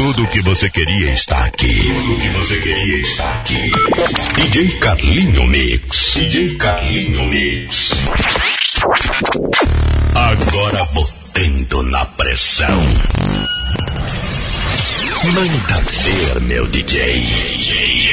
Tudo o que você queria está aqui. Tudo o que você queria está aqui. DJ Carlinho Mix. DJ Carlinho Mix. Agora botando na pressão. Manda ver, meu DJ.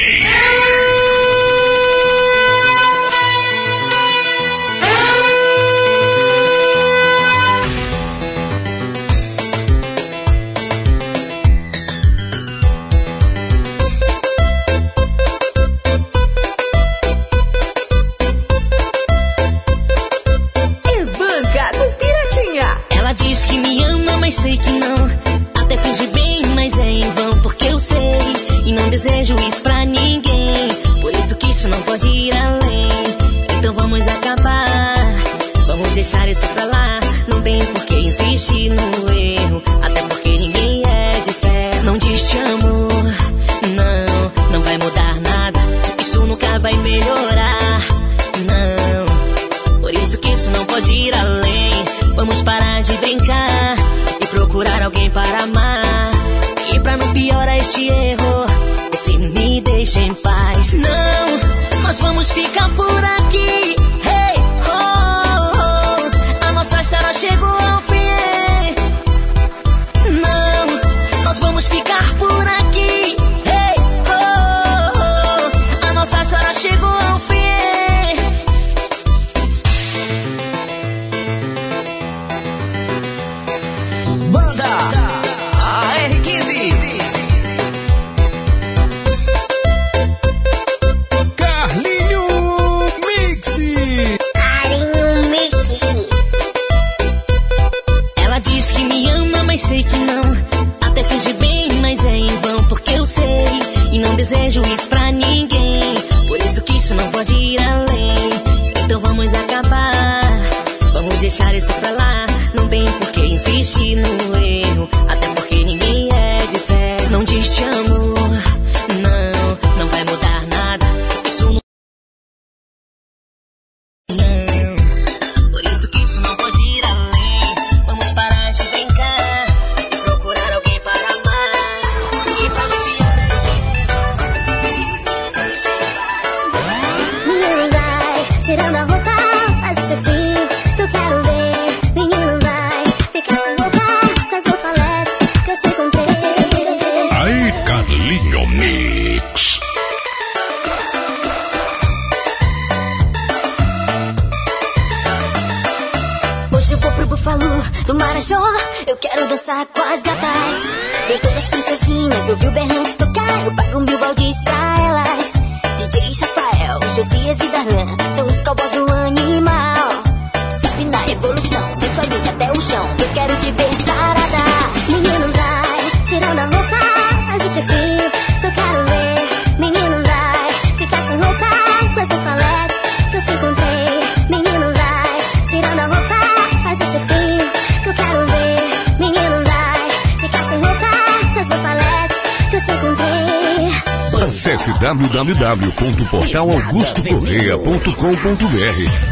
www.portalaugustocorreia.com.br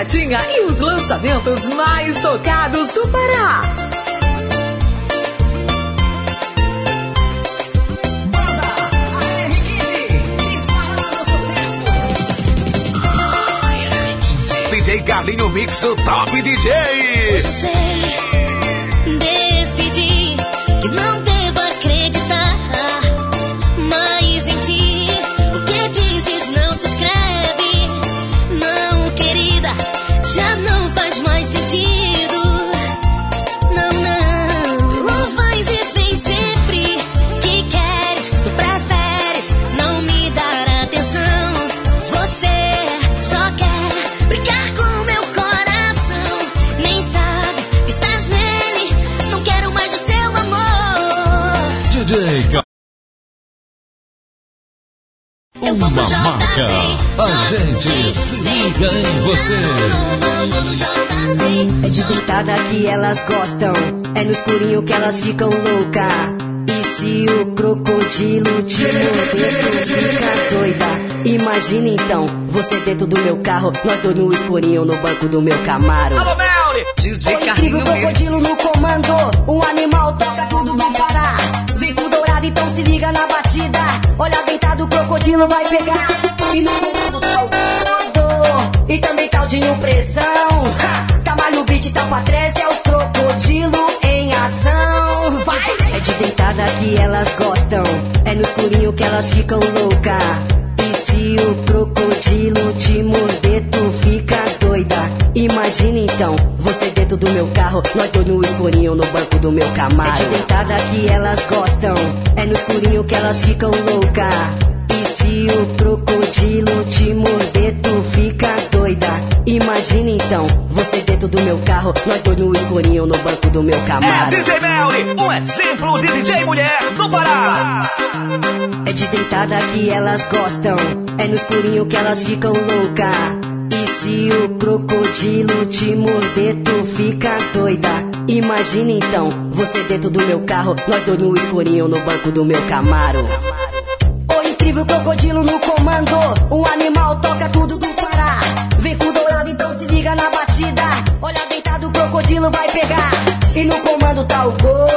E os lançamentos mais tocados do Pará. DJ Carlinho Mix, o top DJ. Hoje eu sei, decidi que não DJ Uma marca. A gente se liga em você. É de deitada que elas gostam, é no escurinho que elas ficam louca. E se o crocodilo te morder, fica doida. Imagina então, você dentro do meu carro, nós dois no escurinho no banco do meu Camaro. DJ Incrível Carlinho Mix. crocodilo no comando, um animal toca tudo do Pará. Então se liga na batida. Olha deitado, o crocodilo vai pegar. E no comando tá o gordo, e também caldinho pressão. Ha! Tamanho beat, tá pra 13, é o crocodilo em ação. Vai! É de deitada que elas gostam, é no escurinho que elas ficam louca. E se o crocodilo te morder, tu fica. Imagina então, você dentro do meu carro, nós dois no escurinho no banco do meu Camaro. É de deitada que elas gostam, é no escurinho que elas ficam louca. E se o crocodilo te morder, tu fica doida. Imagina então, você dentro do meu carro, nós dois no escurinho no banco do meu Camaro. DJ Melly, um exemplo de DJ mulher do Pará. É de deitada que elas gostam, é no escurinho que elas ficam louca. Se o crocodilo te morder, tu fica doida. Imagina então, você dentro do meu carro, nós dois no escurinho no banco do meu Camaro. O incrível crocodilo no comando, um animal toca tudo do Pará. Vem com dourado, então se liga na batida. Olha deitado, o crocodilo vai pegar. E no comando tá o gordo,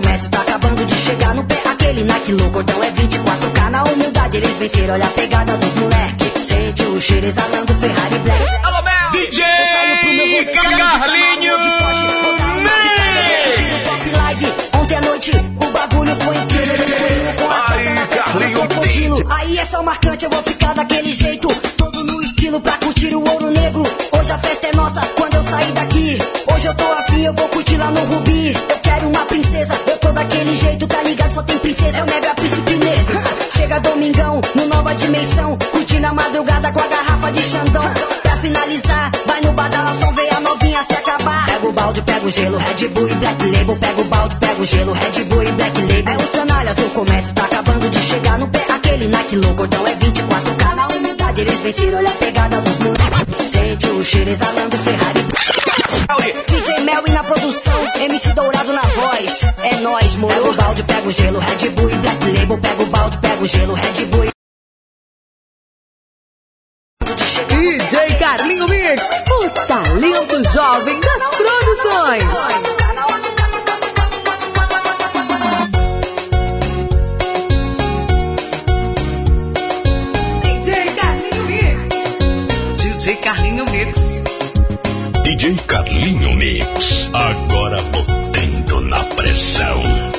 comércio tá acabando de chegar no pé. Aquele Nike louco, cordão é 24K. Na humildade eles venceram, olha a pegada dos moleque. Sente o cheiro exalando Ferrari Black. Alô, Mel. DJ Eu saio pro meu rolê, Carlinho de Porsche, vou dar uma picada, vou curtir o Top Live. Ontem à noite o bagulho foi incrível. Aí, pernas na Carlinho frente do crocodilo. Aí é só marcante, eu vou ficar daquele jeito. Todo no estilo pra curtir o ouro negro. Hoje a festa é nossa quando eu sair daqui. Hoje eu tô afim, eu vou curtir lá no Rubi. Eu daquele jeito, tá ligado? Só tem princesa, eu nego a príncipe negro. Chega domingão, no nova dimensão. Curtindo a madrugada com a garrafa de Xandão. Pra finalizar, vai no badalação, vê a novinha se acabar. Pega o balde, pega o gelo, Red Bull e Black Label. Pega o balde, pega o gelo, Red Bull e Black Label. É os canalhas, o comércio tá acabando de chegar no pé. Aquele Nike louco, cordão é 24K. Na humildade eles venceram, olha a pegada dos moleques. Sente o cheiro exalando Ferrari. DJ Melvin na produção, MC Dourado na voz. É. Pega o balde, pega o gelo, Red Bull e Black Label. Pega o balde, pega o gelo, Red Bull e DJ Carlinho Mix, o talento jovem das produções. DJ Carlinho Mix. DJ Carlinho Mix. DJ Carlinho Mix. Agora botando na pressão.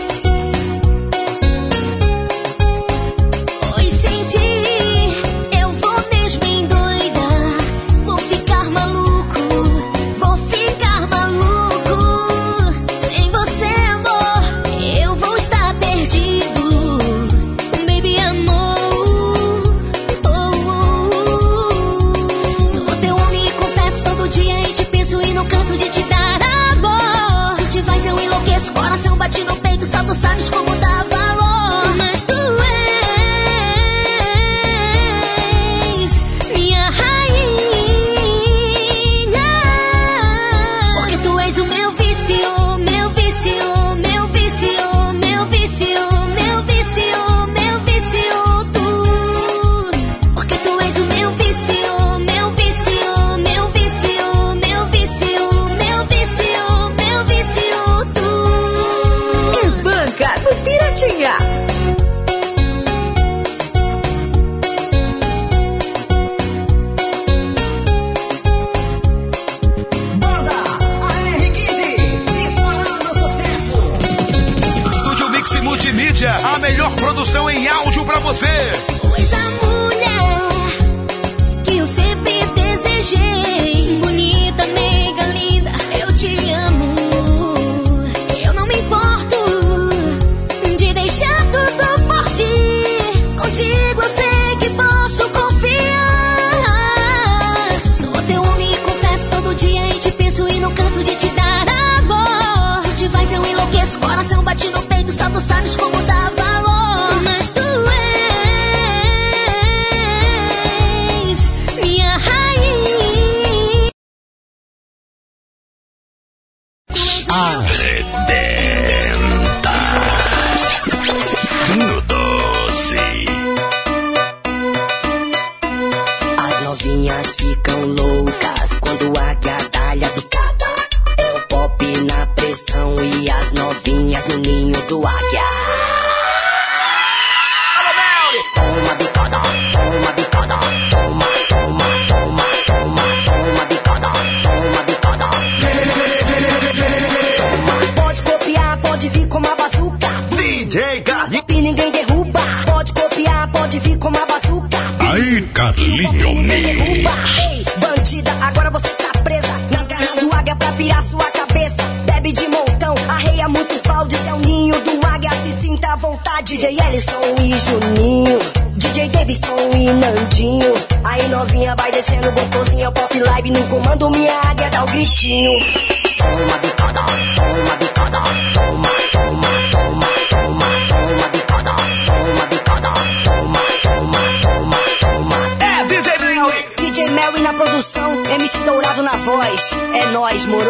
sabes como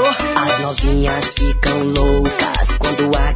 As novinhas ficam loucas quando a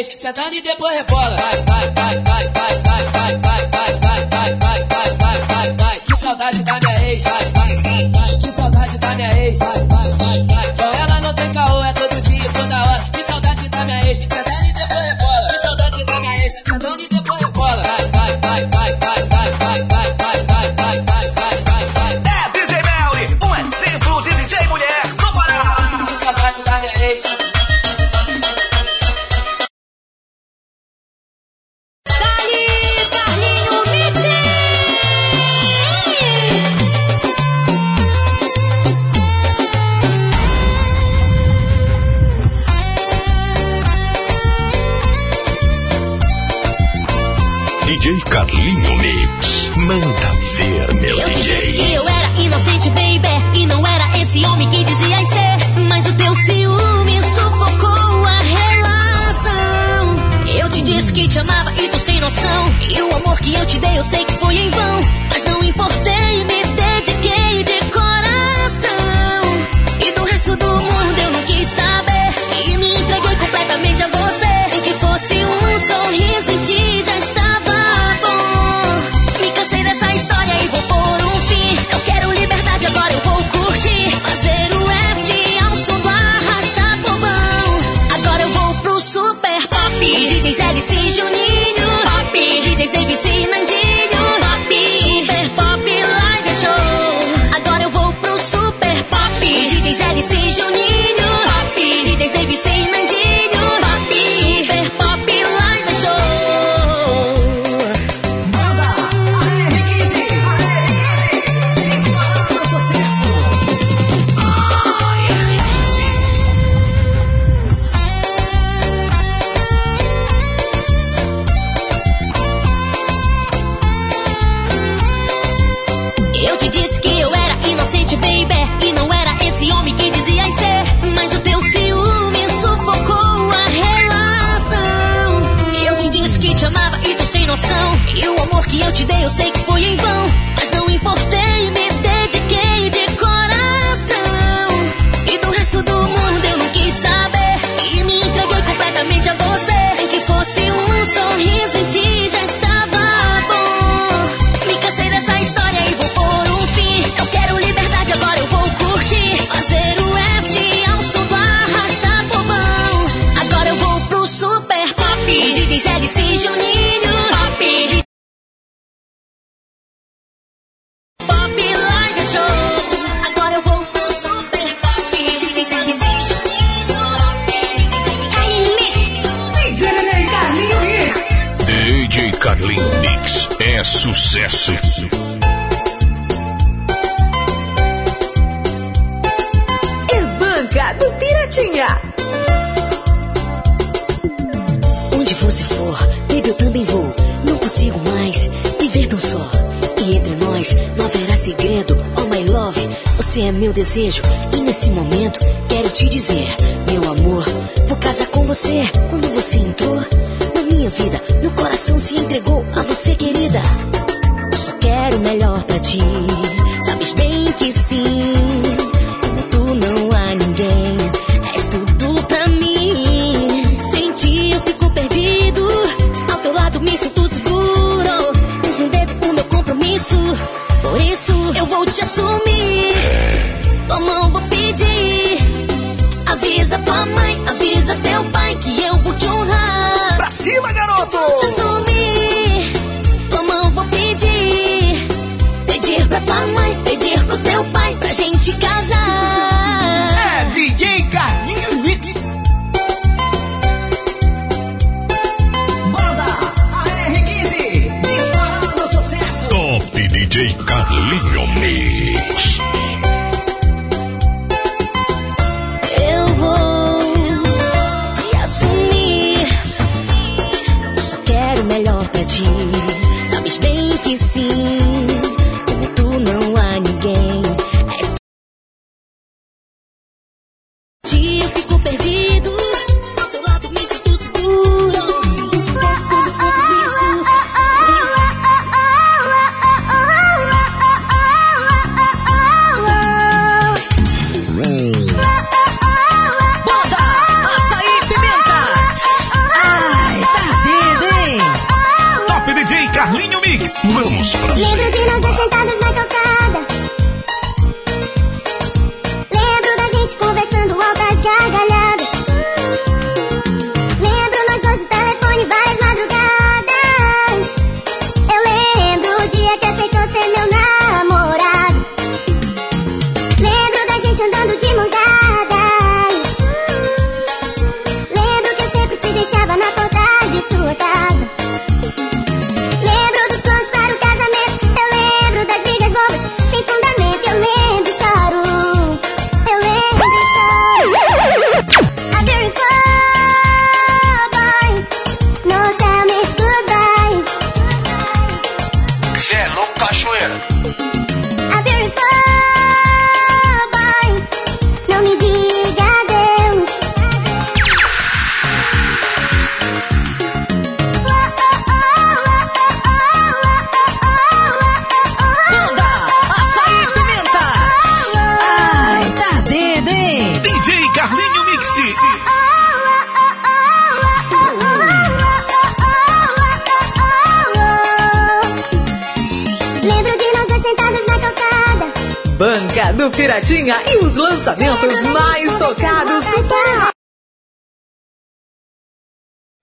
vez, sentando e depois rebola. Vai, vai, vai, vai, vai, vai, vai, vai, vai, vai, vai, vai, vai, vai, vai, vai. Que saudade da minha ex. Vai, vai, vai, vai. Que saudade da minha ex. Vai, vai, vai, vai. Ela não tem caô, é todo dia e toda hora. Que saudade da minha ex. Sentando que eu te dei, eu sei que foi em vão. Pop DJ Zé Juninho Pop Pop Live Show Agora eu vou pro Super Pop DJ Zé Juninho DJ Carlinho Mix é sucesso. É banca do Piratinha eu também vou. Não consigo mais viver tão só. E entre nós não haverá segredo. Oh, my love, você é meu desejo. E nesse momento quero te dizer, meu amor, vou casar com você. Quando você entrou na minha vida, meu coração se entregou a você, querida. Só quero o melhor pra ti. Sabes bem que sim. Eu vou te assumir. Tua mão vou pedir. Avisa tua mãe, avisa teu pai que eu vou te honrar. Pra cima, garoto! Te assumir. Tua mão vou pedir. Pedir pra tua mãe, pedir pro teu pai pra gente casar. Do Piratinha e os lançamentos mais tocados do Pará.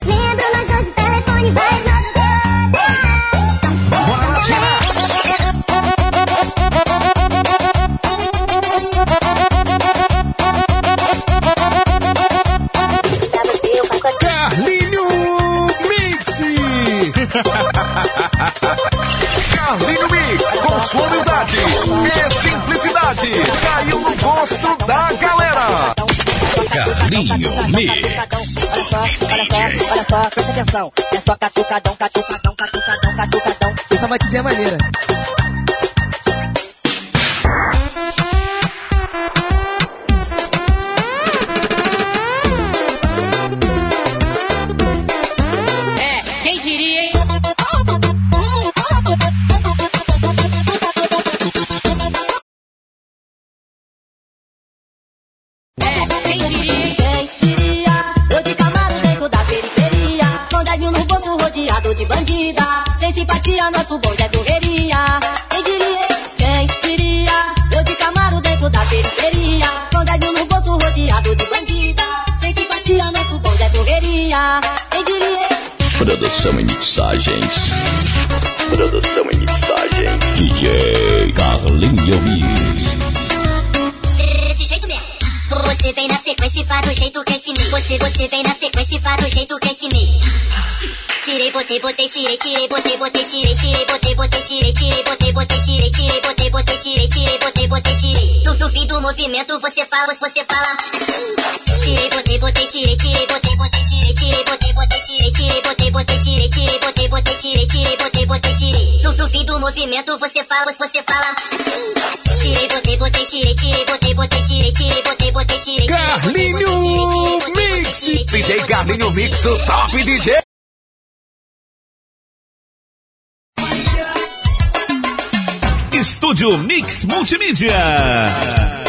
Nós dois no telefone Tina. Carlinho Mix. Carlinho Mix. Olha só, olha só, olha só, presta atenção. É só catucadão, catucadão, catucadão, catucadão. Essa batidinha é maneira. Simpatia, nosso bonde é correria. Quem diria? Quem diria? Eu de camaro dentro da periferia. Com 10 mil no bolso rodeado de bandida. Sem simpatia, nosso bonde é correria. Quem diria? Produção e mixagens. Produção e mixagens. DJ Carlinho Mix. Desse jeito mesmo. Você vem na sequência e faz do jeito que ensinei. Você, você vem na sequência e faz do jeito que ensinei tirei, botei, botei, tirei, tirei, botei, botei, tirei, tirei, botei, botei, tirei, tirei, botei, botei, tirei, tirei, botei, botei, tirei, tirei, botei, botei, tirei. No, no fim do movimento você fala, você fala. Tirei, botei, botei, tirei, tirei, botei, botei, tirei, tirei, botei, botei, tirei, tirei, botei, botei, tirei, tirei, botei, botei, tirei, tirei, botei, botei, tirei. No, no fim do movimento você fala, você fala. Tirei, botei, botei, tirei, tirei, botei, botei, tirei, tirei, botei, botei, tirei. Carlinho Mix, DJ Carlinho Mix, top DJ. Estúdio Mix Multimídia.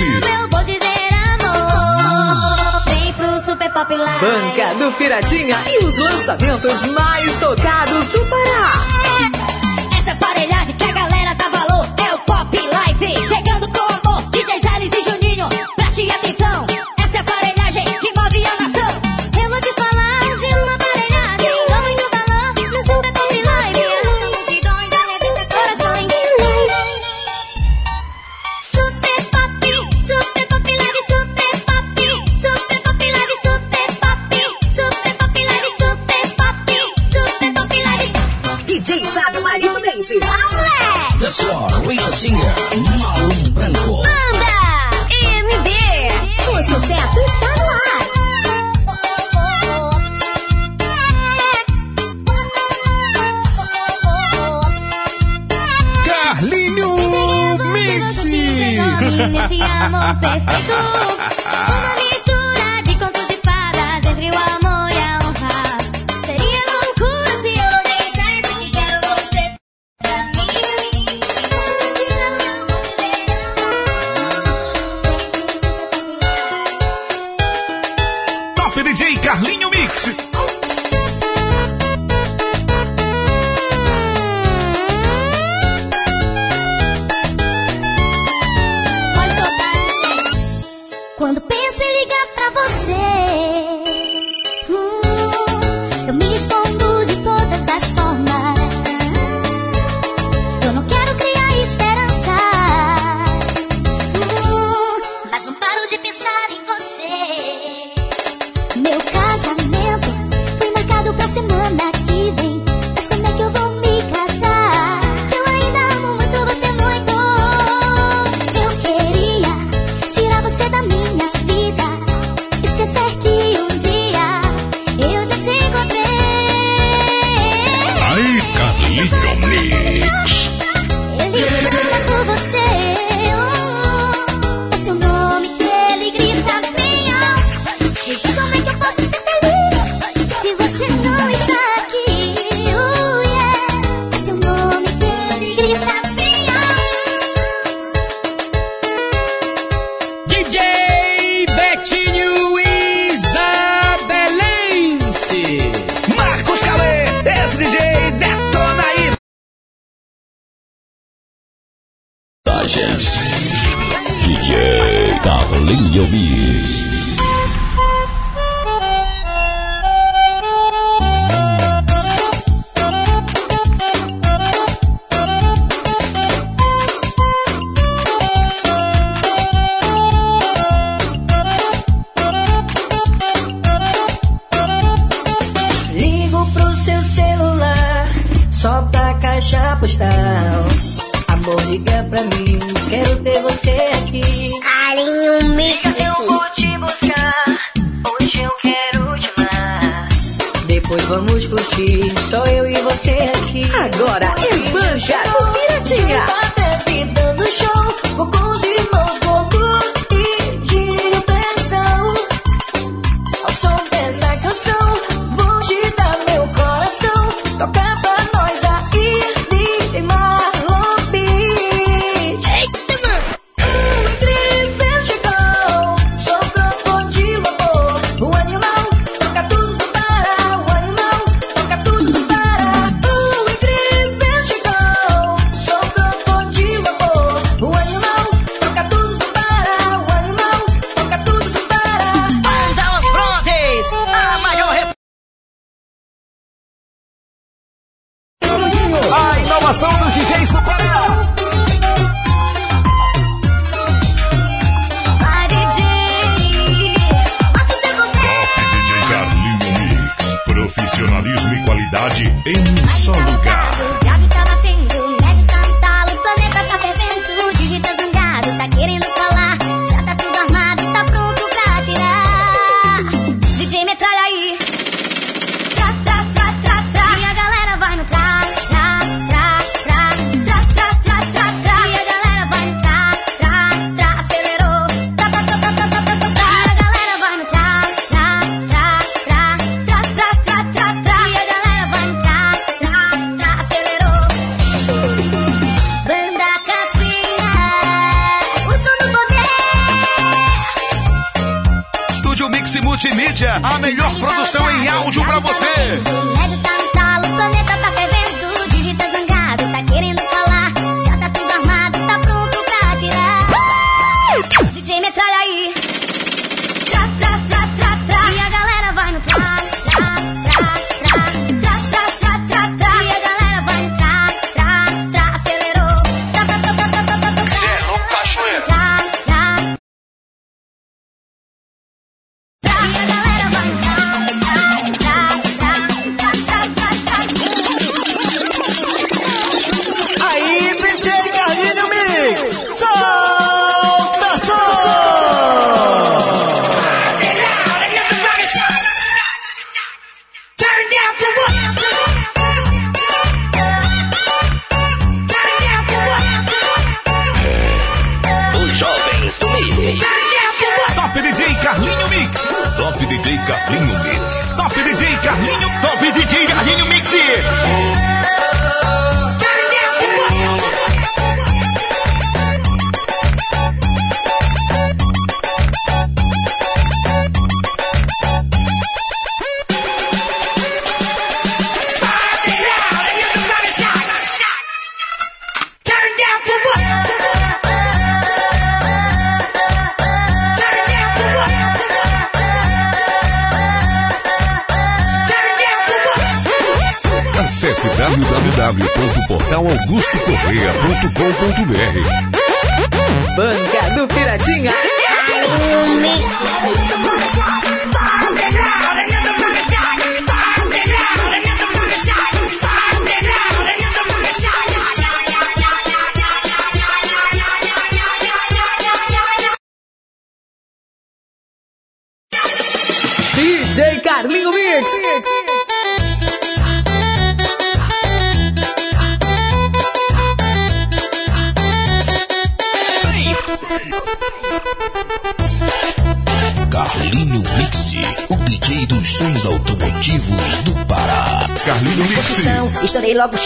Mix. Eu vou dizer amor. Vem pro Super Pop Banca do Piratinha e os lançamentos mais tocados do Pará.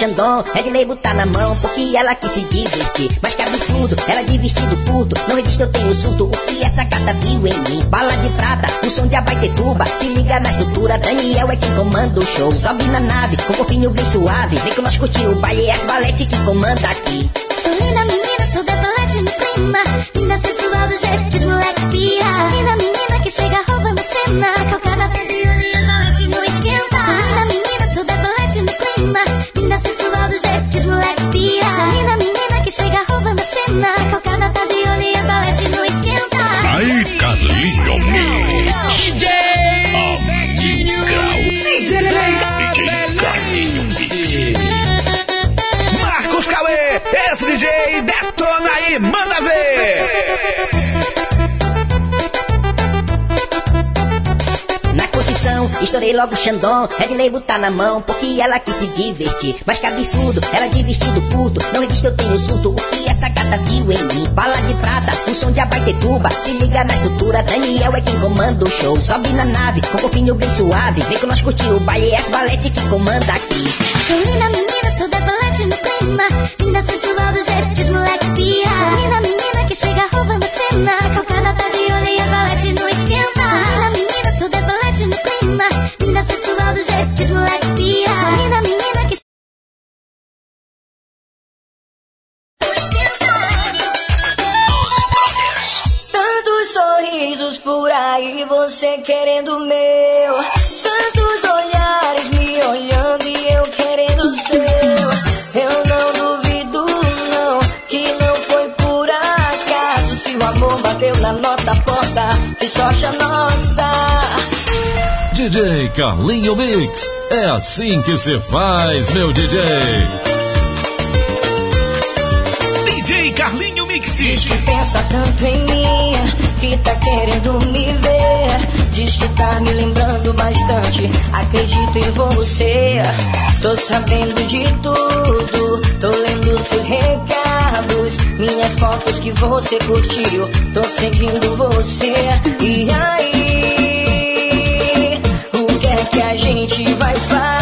Xandão, Redley botar na mão, porque ela quis se divertir. Mas que absurdo, ela de vestido curto, não existe, eu tenho surto, o que essa gata viu em mim? Bala de prata, o som de abaitetuba, se liga na estrutura, Daniel é quem comanda o show. Sobe na nave, com corpinho bem suave, vem que nós curtir o baile, é as balete que comanda aqui. Sou linda menina, sou decolete no clima. Linda sensual do jeito que os moleque pia. Sou linda menina que chega roubando cena. Calcada até estourei logo o Xandão, Redley botar na mão, porque ela quis se divertir. Mas que absurdo, ela de vestido curto, não existe, eu tenho surto, o que essa gata viu em mim? Bala de prata, o som de abaitetuba, se liga na estrutura, Daniel é quem comanda o show. Sobe na nave, com corpinho bem suave, vem que nós curtir o baile, é as balete que comanda aqui. Sou linda menina, sou decolete no clima. Linda sensual do jeito que os moleque pia. Sou linda menina que chega roubando cena. Calcada tá linda, linda sensual do jeito que os moleques pia. Sou linda menina que Tantos sorrisos por aí, você querendo o meu. Tantos olhares me olhando e eu querendo o seu. Eu não duvido, não, que não foi por acaso. Se o amor bateu na nossa porta, que sorte a nossa. DJ Carlinho Mix. É assim que se faz, meu DJ. DJ Carlinho Mix. Diz que pensa tanto em mim, que tá querendo me ver. Diz que tá me lembrando bastante. Acredito em você. Tô sabendo de tudo. Tô lendo seus recados. Minhas fotos que você curtiu. Tô seguindo você. E aí? A gente vai fazer?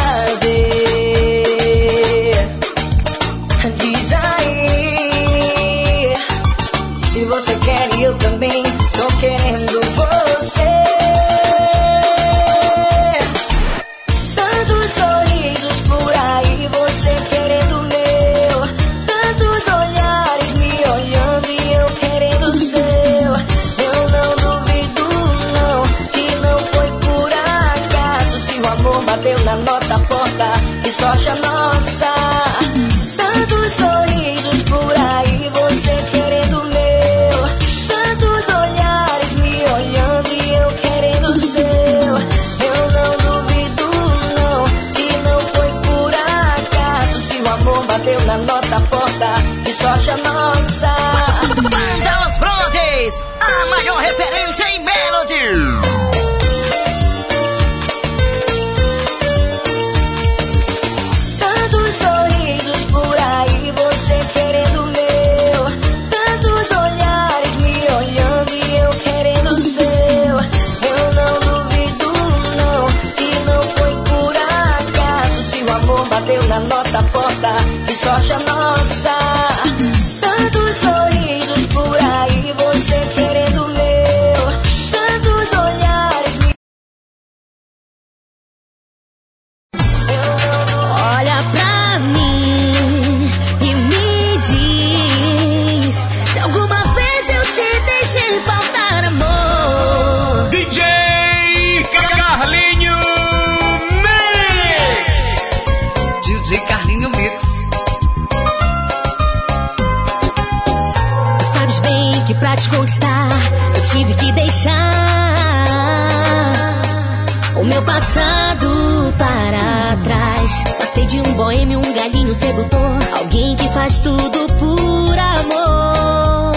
Meu passado para trás. Passei de um boêmio, um galinho sedutor, alguém que faz tudo por amor.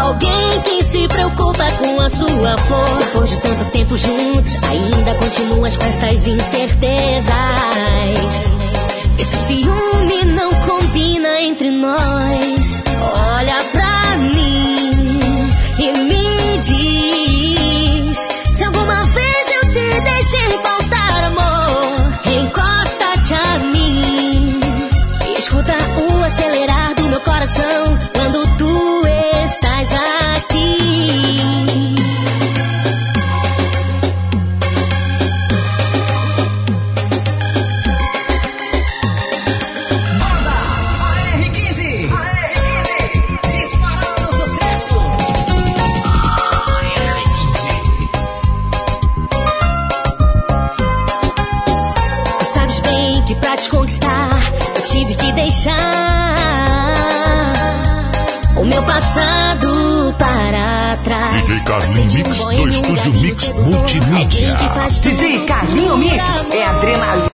Alguém que se preocupa com a sua flor. Depois de tanto tempo juntos, ainda continuas com estas incertezas. Esse ciúme não combina entre nós. Olha pra mim e me coração Carlinho Mix do Estúdio Mix Multimídia. DJ Carlinho Mix é adrenalina.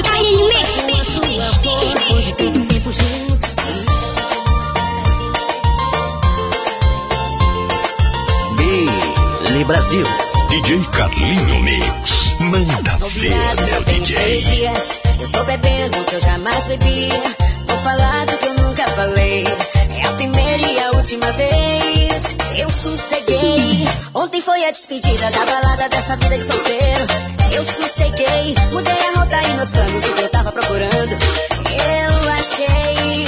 Carlinho Mix, Mix, Mix. Billy Brasil. DJ Carlinho Mix. Manda ver, meu DJ. dias. Eu tô bebendo o que eu jamais bebi. Vou falar do que eu Eu sosseguei. Ontem foi a despedida da balada dessa vida de solteiro. Eu sosseguei. Mudei a rota e meus planos, o que eu tava procurando. Eu achei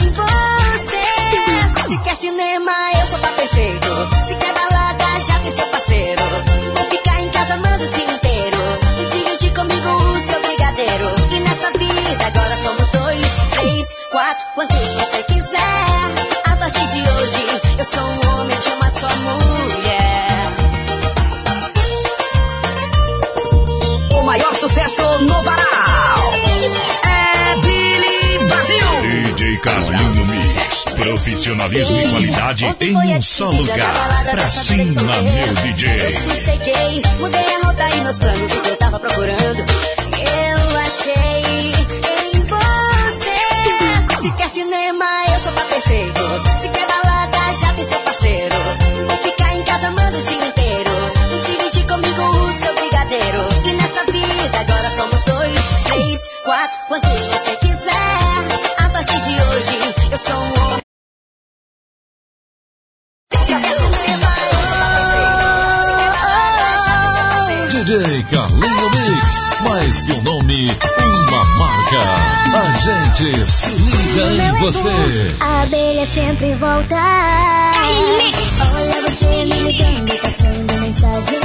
em você. Se quer cinema, eu sou tá perfeito. Se quer balada, já tem seu parceiro. Vou ficar em casa amando o dia inteiro. Divide comigo o seu brigadeiro. E nessa vida agora somos dois, três, quatro, quantos Profissionalismo e qualidade em um só lugar. Pra cima, meu DJ. Eu sosseguei, mudei a rota e meus planos, o que eu tava procurando. Eu achei em você. Se quer cinema, eu sou pra perfeito. Se quer balada, já tem seu parceiro. Vou ficar em casa amando o dia inteiro. Divide comigo o seu brigadeiro. E nessa vida, agora somos dois, três, quatro, quantos você quiser. A partir de hoje, eu sou um DJ Carlinho Mix, mais que um nome, uma marca. A gente se liga em você. A abelha sempre volta. Olha você me ligando, passando mensagem.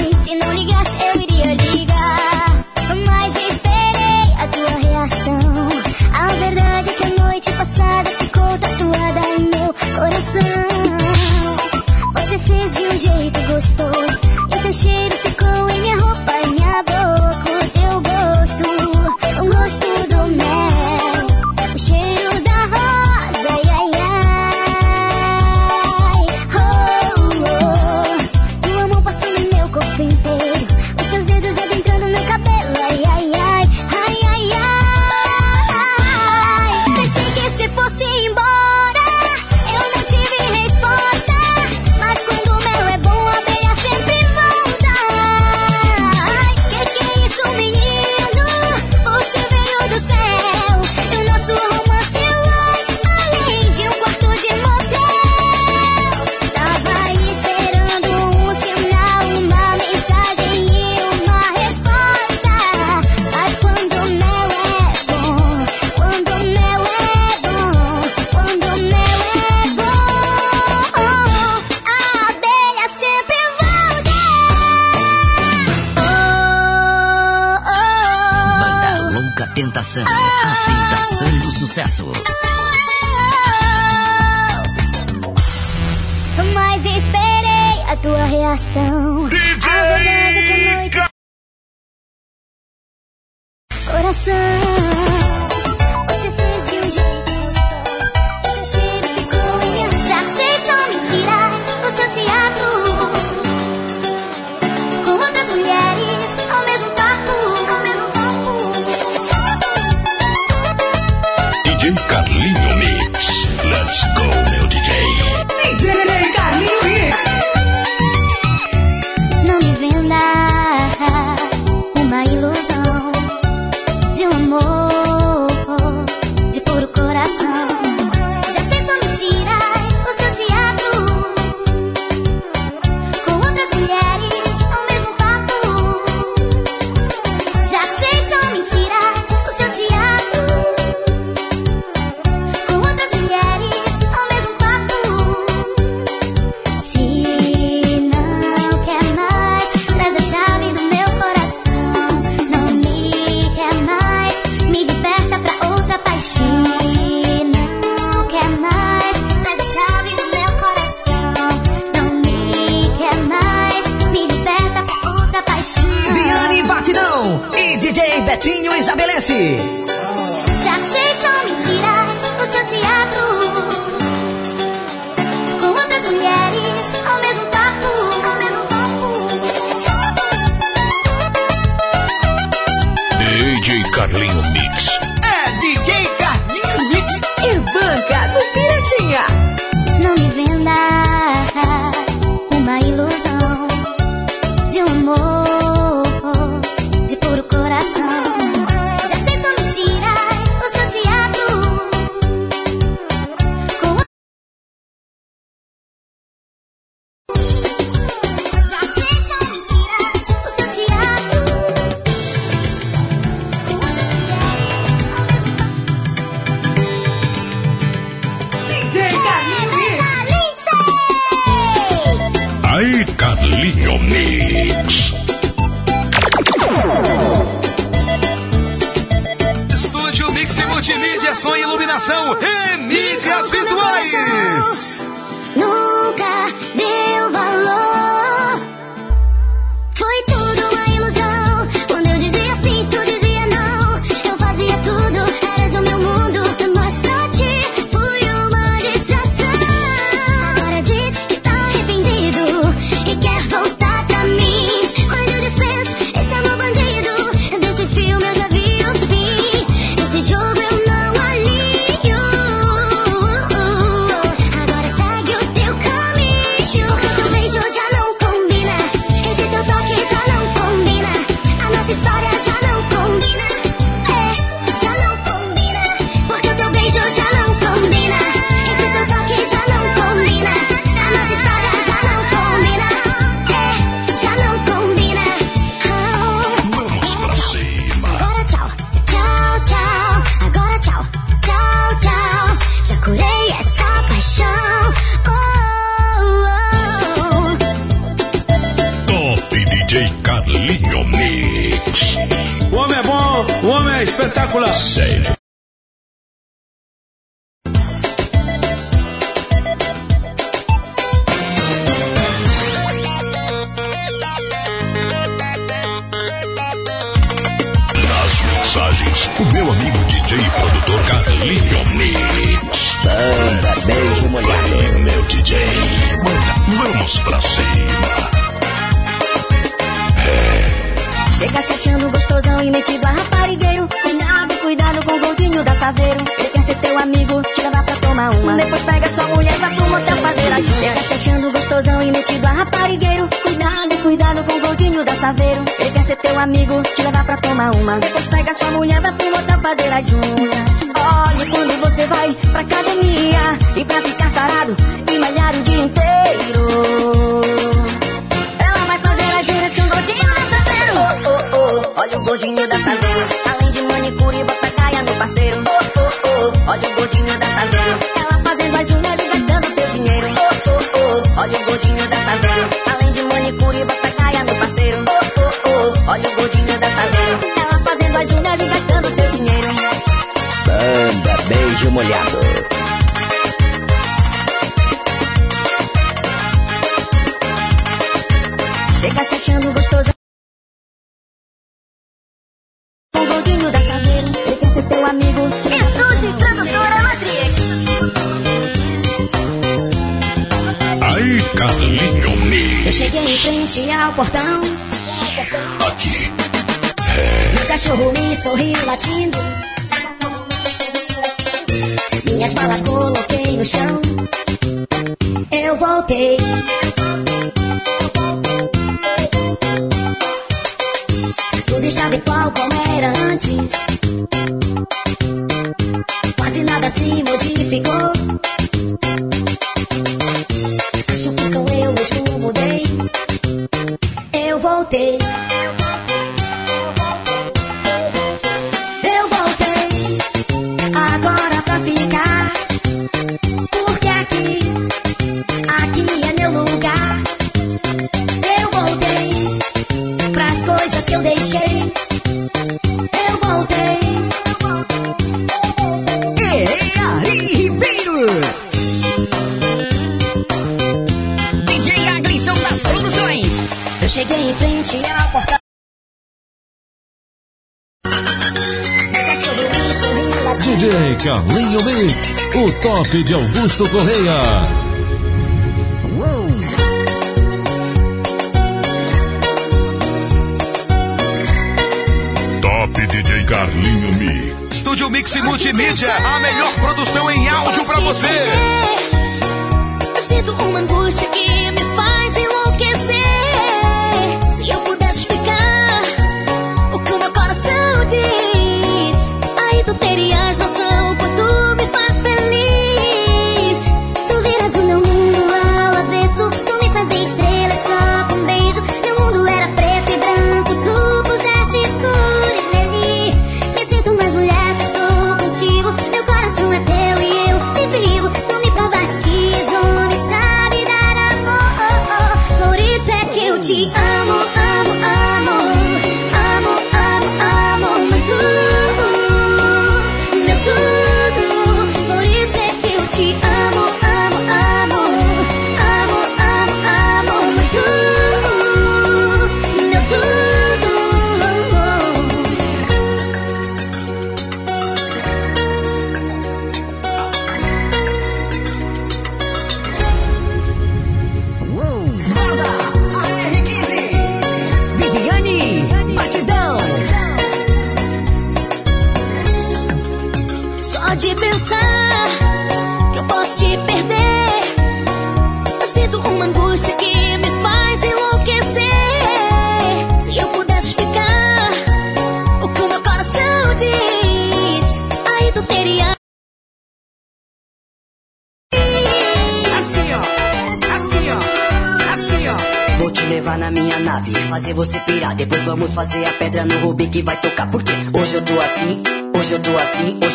Carlinho Mix. O homem é bom, o homem é espetacular. Sério. Nas mixagens, o meu amigo DJ e produtor Carlinho Mix. Banda beijo molhado. Meu DJ, manda, vamos pra cima. Chega se achando gostosão e metido a raparigueiro. Cuidado, cuidado com o gordinho da Saveiro. Ele quer ser teu amigo, te levar pra tomar uma. Depois pega sua mulher e vai pro motel fazer a Chega se achando gostosão e metido a raparigueiro. Cuidado, cuidado com o gordinho da Saveiro. Ele quer ser teu amigo, te levar pra tomar uma. Depois pega sua mulher vai pro motel fazer as juntas. Olhe quando você vai pra academia e pra ficar sarado e malhar o dia inteiro. Olha o gordinho da Saveiro. Além de manicure, bota caia no parceiro. Oh, oh, oh, olha o gordinho da Saveiro. Ela fazendo as unhas e gastando teu dinheiro. Oh, oh, oh, olha o gordinho da Saveiro. Além de manicure, bota caia no parceiro. Oh, oh, oh, olha o gordinho da Saveiro. Ela fazendo as unhas e gastando teu dinheiro. Banda beijo molhado. Chega se achando gostoso. Ser teu amigo. Matrix. Aí, Carlinho Eu cheguei em frente ao portão. Aqui. Meu cachorro me sorriu latindo. Minhas balas coloquei no chão. Eu voltei. Tudo estava igual como era antes. Quase nada se modificou. Que eu deixei. Eu voltei. Ei, aí, Ribeiro! DJ Aglisson das Produções. Eu cheguei em frente ao latindo. DJ Carlinho Mix, o top de Augusto Correia. DJ Carlinho Mix. Estúdio Mix Multimídia, a melhor produção em áudio pra você. Eu sinto uma angústia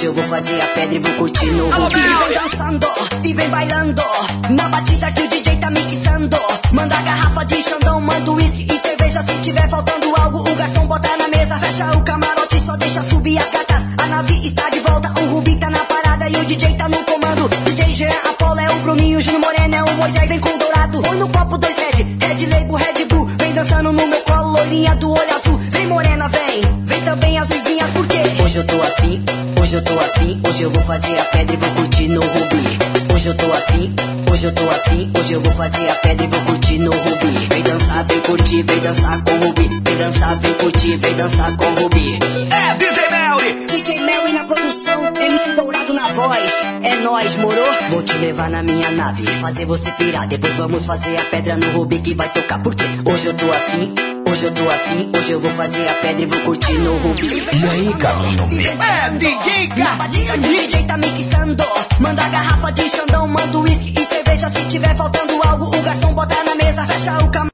hoje eu vou fazer a pedra e vou curtir no Rubi. Vem dançando e vem bailando, na batida que o DJ tá mixando. Manda garrafa de xandão, manda uísque e cerveja. Se tiver faltando algo, o garçom bota na mesa. Fecha o camarote, só deixa subir as gatas. A nave está de volta, o Rubi tá na parada e o DJ tá no comando. DJ Jean, Apolo é o Bruninho, Júnior Moreno é o Moisés, vem com dourado. Põe no copo dois Red, Red Label, Red Bull. Vem dançando no meu colo, loirinha do olho azul. Vem morena, vem, vem também as luzinhas, porque hoje eu tô assim, hoje eu tô assim, hoje eu vou fazer a pedra e vou curtir no Rubi. Hoje eu tô assim, hoje eu tô assim, hoje eu vou fazer a pedra e vou curtir no Rubi. Vem dançar, vem curtir, vem dançar com o Rubi. Vem dançar, vem curtir, vem dançar com o Rubi. É DJ Melly! DJ Melly na produção, MC Dourado na voz. É nóis, moro? Vou te levar na minha nave e fazer você pirar. Depois vamos fazer a pedra no Rubi que vai tocar. Porque hoje eu tô assim, hoje eu tô assim, hoje eu vou fazer a pedra e vou curtir no Rubi. E aí, Carlinho Mix? É DJ Na batida que o DJ tá mixando. Manda garrafa de xandão, manda uísque e cerveja. Se tiver faltando algo, o garçom bota na mesa. Fecha o cam...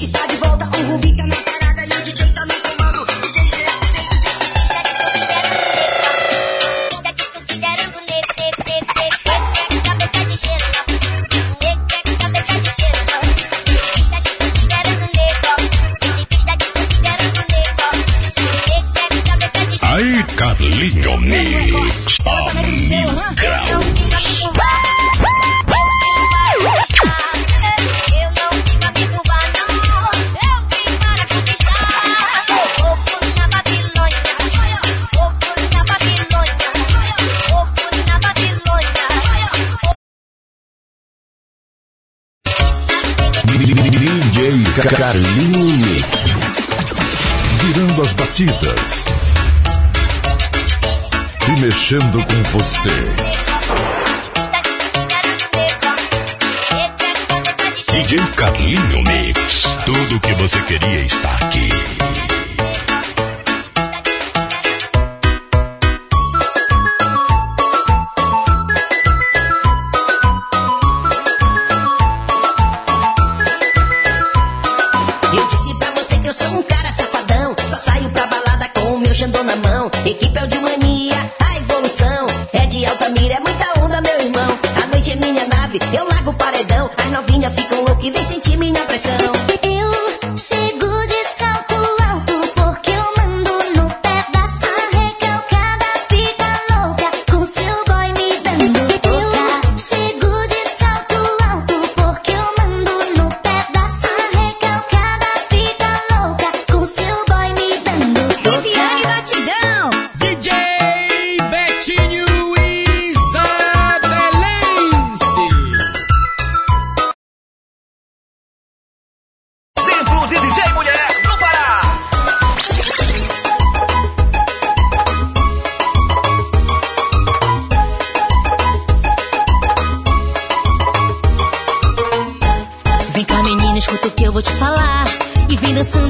Está de volta, o Rubi tá na Aí, Carlinho Mix. A mil graus. DJ Carlinho Mix. Virando as batidas. Mexendo com você. DJ Carlinho Mix. Tudo o que você queria está aqui.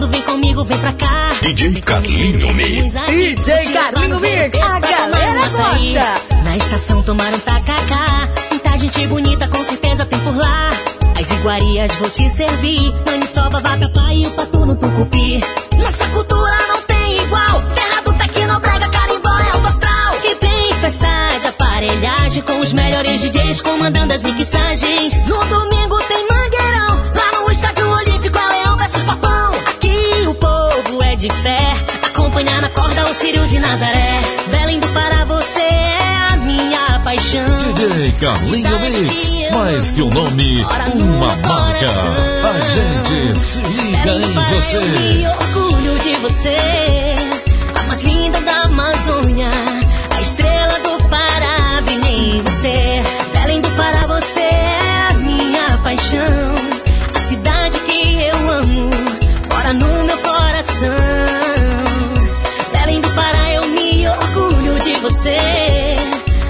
Vem comigo, vem pra cá. DJ Carlinho Mix. DJ Carlinho Mix. A galera gosta. Na estação tomaram tacacá. Muita gente bonita, com certeza tem por lá. As iguarias vou te servir. Maniçoba, vatapá e o patu no tucupi. Nossa cultura não tem igual. Terra do Tecnobrega, carimbó é o astral. E tem festa de aparelhagem com os melhores DJs comandando as mixagens. No domingo tem mangueirão. Lá no estádio olímpico é leão versus papão. De fé. Acompanhar na corda o Círio de Nazaré. Belém do Pará, você é a minha paixão. DJ Carlinho Mix, mais que um nome, uma marca. A gente se liga em E você. orgulho de você, a mais linda da Amazônia, a estrela do Pará, brilha em você. Belém do Pará, você é a minha paixão, a cidade que eu amo, mora no meu coração. Belém do Pará, eu me orgulho de você,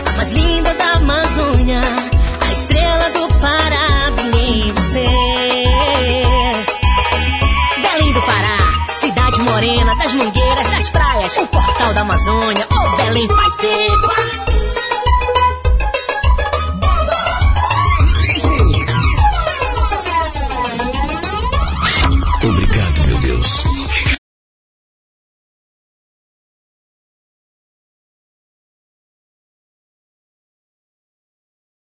a mais linda da Amazônia, a estrela do Pará, brilha em você. Belém do Pará, cidade morena das mangueiras, das praias, o portal da Amazônia, ô Belém vai ter.